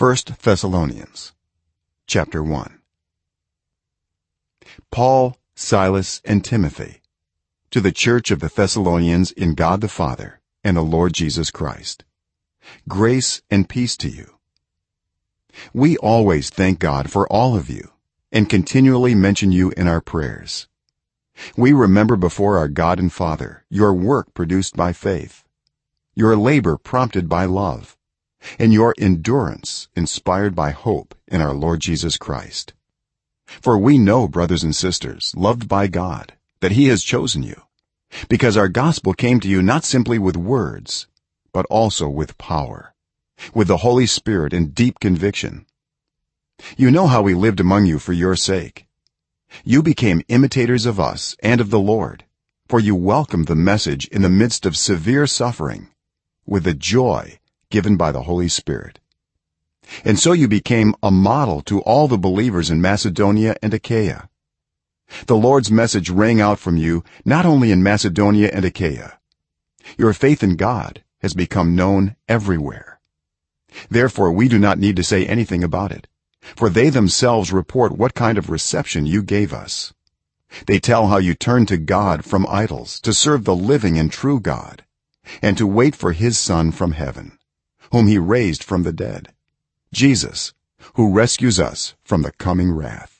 1 thessalonians chapter 1 paul silas and timothy to the church of the thessalonians in god the father and the lord jesus christ. Grace and peace to you. We always thank god for all of you and continually mention you in our prayers. We remember before our god and father your work produced by faith your labor prompted by love and your endurance inspired by hope in our lord jesus christ. For we know brothers and sisters loved by god that he has chosen you because our gospel came to you not simply with words but also with power with the holy spirit and deep conviction. You know how we lived among you for your sake. You became imitators of us and of the lord for you welcomed the message in the midst of severe suffering with the joy given by the holy spirit. And so you became a model to all the believers in macedonia and achaia. The lord's message rang out from you not only in macedonia and achaia. Your faith in god has become known everywhere. Therefore we do not need to say anything about it for they themselves report what kind of reception you gave us. They tell how you turned to god from idols to serve the living and true god and to wait for his son from heaven whom he raised from the dead jesus who rescues us from the coming wrath